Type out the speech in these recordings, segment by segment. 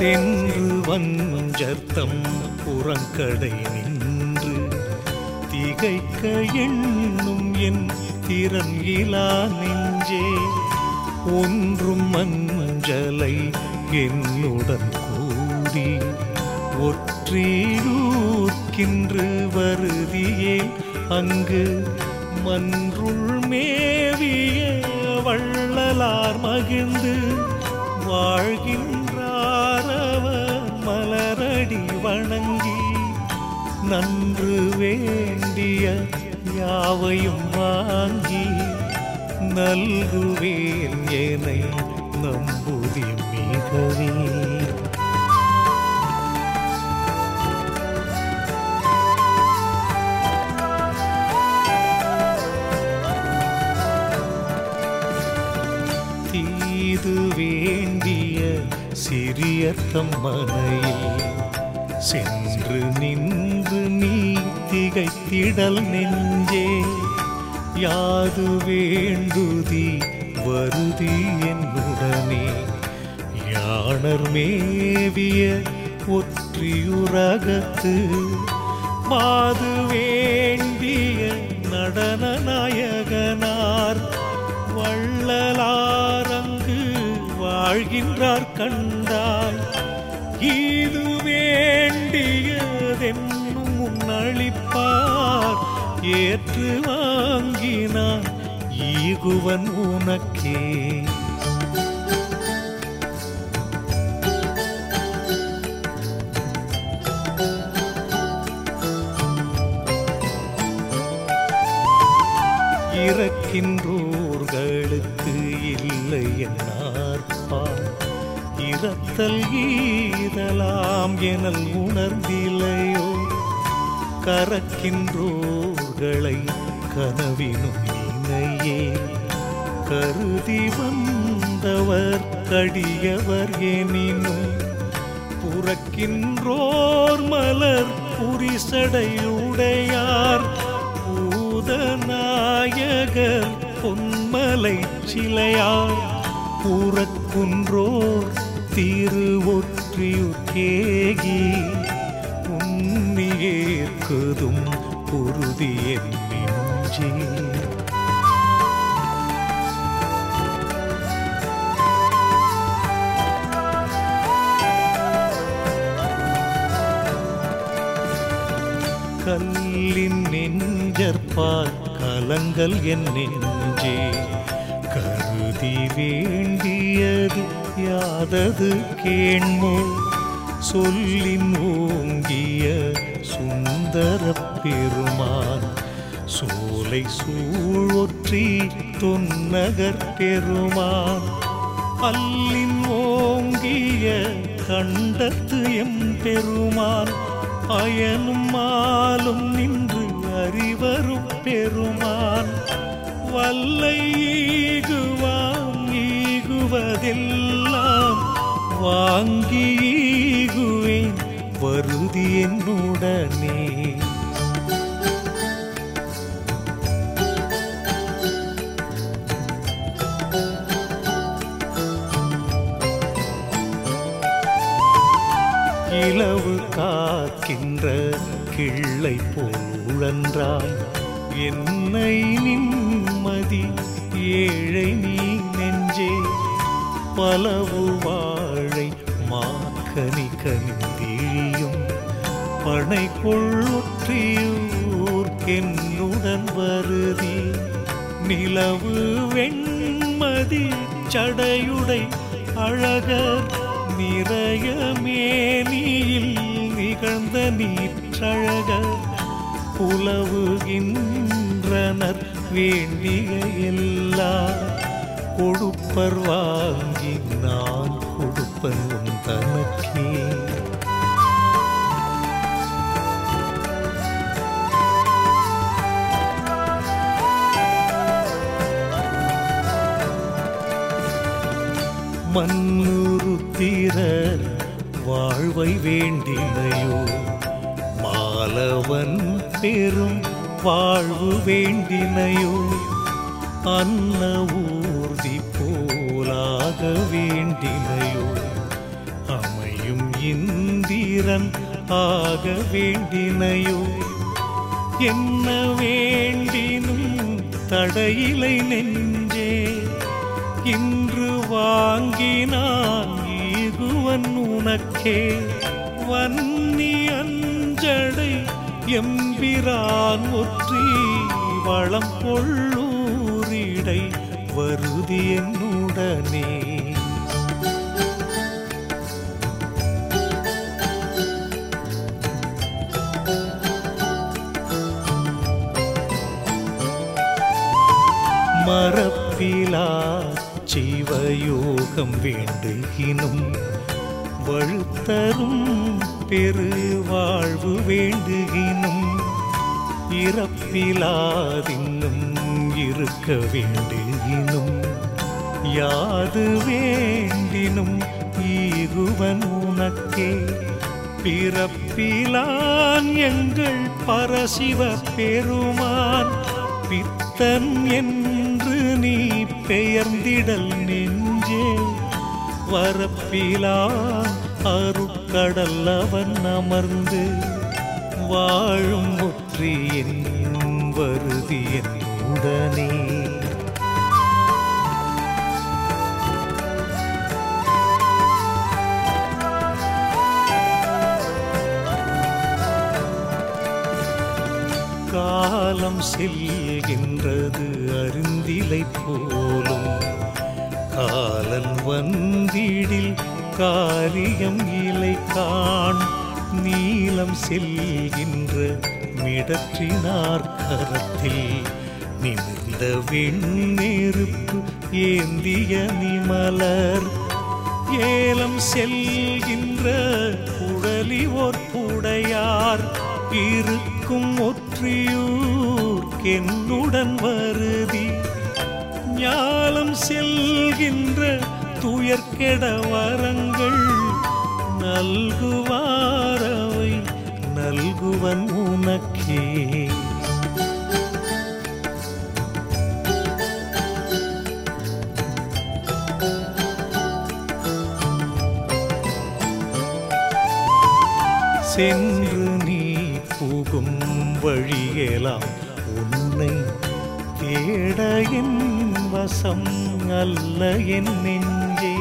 சென்று வஞ்சர்த்தம் புறங்கடை நின்று திகைக்க எண்ணும் என் திறன் இலா நெஞ்சே. ஒன்றும் மஞ்சலை என்னுடன் கூடி ஒற்றியூர்க்கின்று வருதியே. அங்கு மன்றுள் மேவிய வள்ளலார் மகிழ்ந்து வாழ்கின்ற வணங்கி நன்று வேண்டிய யாவையும் வாங்கி நல்குவேன் என்னை நம்புதி மிகவே தீது வேண்டிய சிறியத்தம் மனையில் சென்று நின்று நீ திகைத்திடல் நெஞ்சே. யாது வேண்டுதி வருதி என்னுடனே யானர் மேவிய ஒற்றியுரகத்து. மாது வேண்டிய நடன நாயகனார். வள்ளலாரங்கு வாழ்கின்றார் கண்டாய் இது ஏற்று வாங்கினான் ஈகுவன் உனக்கே. இறக்கின்றோர்களுக்கு இல்லை என்னார்பார் இரத்தல் ஈதலாம் எனல் உணர்ந்திலையோ. கறக்கின்றோர் கறக்கின்றோர்களை கனவினும் இணையே கருதி வந்தவர் கடியவர் எனினும் புறக்கின்றோர் மலர் புரிசடையுடையார். பூதநாயகர் பொன்மலை சிலையார். புறக்குன்றோர் திரு உன்னியேற்குதும் பொருதி என் கல்லின் நெஞ்சற்பால் கலங்கள் என் நெஞ்சே. கருதி வேண்டியது யாதது கேண்மோ. சொல்லின் ஓங்கிய சுந்தரப்ப பெருமான். சோலை சூழொற்றி துன்னகர் பெருமான். அல்லின் ஓங்கிய கண்டத்து எம் பெருமான். அயனும் மாலும் நின்று அறிவரும் பெருமான். வல்லை ஈகுவாம் ஈகுவதெல்லாம் வாங்கி ஈகுவேன். வருதி என்னுடனே. இலவு காக்கின்ற கிள்ளை போழன்றாய் என்னை நிம்மதி ஏழை நீ நெஞ்சே. பலவு வாழை மாக்கனி கனிந்திழியும் பனை கொள்ளுற்றியூர்க்கென்னுடன் வருதி. நிலவு வெண்மதி சடையுடை அழகர் நிறைய மேனியில் நிகழ்ந்த நீற்றழக புலவுகின்றனர் வேண்டிய எல்லா கொடுப்பர் வாங்கி நான் கொடுப்பன் தனக்கே மன்னுருத்திரர் வாழ்வை வேண்டினையோ மாலவன் பெரும் வாழ்வு வேண்டினையோ அன்ன ஊர்தி போலாக வேண்டினையோ அமையும் இந்திரன் ஆக வேண்டினையோ என்ன வேண்டினும் தடையிலை நெஞ்சே இந்த வாங்கினான் ஈகுவன் உனக்கே. வன்னி அஞ்சடை எம்பிரான் ஒற்றி வளம் கொள்ளூரிடை வருதி என்னுடனே. மரப்பிலா ஜீவயோகம் வேண்டுகினும் வழுத்தரும் பெருவாழ்வு வேண்டுகினும் இறப்பிலாதின்னும் இருக்க வேண்டுகினும். யாது வேண்டினும் ஈகுவன் உனக்கே பிறப்பிலான் எங்கள் பரசிவ பெருமான். பித்தன் என் நீ பெயர்ந்திடல் நெஞ்சே. வரப்பிலா அருட்கடல் அவன் அமர்ந்து. வாழும் முற்றி என் உடனே. காலம் செல்கின்றது அருந்திலை போலும். காலன் வந்திடில் காரியம் இலை காண் நீளம் செல்கின்ற மிடற்றினார் கரத்தில். நிமிர்ந்த வெண்ணெருப்பு ஏந்திய நிமலர். ஏலம் செல்கின்ற குழலி ஓர் புடையார். இருக்கும் ஒற்றியூர்க்கென்னுடன் வருதி. ஞாலம் செல்கின்ற துயர்கெட வரங்கள் நல்குவாரவை நல்குவன் உனக்கே. சென்று புகும் வழியெல்லாம் உன்னை தேட என் வசம் அல்ல என் நெஞ்சே.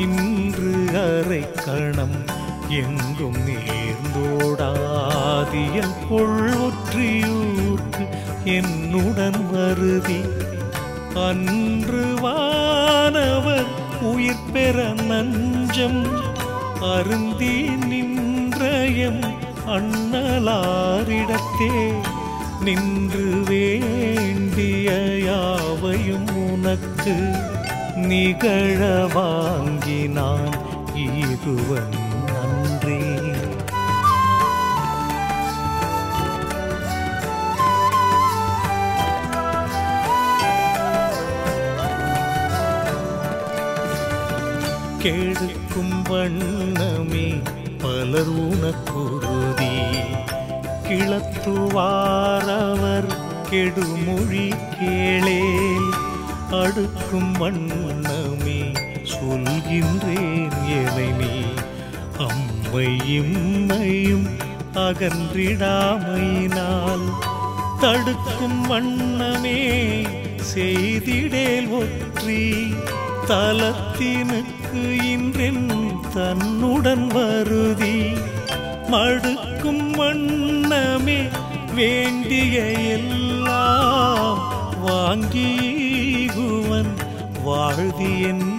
இன்று அரை கணம் எங்கும் நேர்ந்தோடாதியல் கொள்வொற்றியூர்க்கு என்னுடன் வருதி. அன்று வானவர் உயிர் பெற நஞ்சம் அருந்தி நின்றயம் அண்ணலாரிடத்தே நின்று வேண்டிய யாவையும் உனக்கு நிகழ வாங்கினான் ஈகுவன் நன்றே. கேடுக்கும் வண்ணமே பலர் உனக்குருதி கிளத்துவாரவர் கெடுமொழி கேளே அடுக்கும் வண்ணமே சொல்கின்றேன் எனை நீ அம்மை இம்மையும் அகன்றிடாமையினால் தடுக்கும் வண்ணமே செய்திடேல் ஒற்றி. தலத்தினுக்கு இன்றென் தன்னுடன் வருதி. மடுக்கும் வண்ணமே வேண்டிய எல்லாம். வாங்கிகுவன் வாழ்தி என்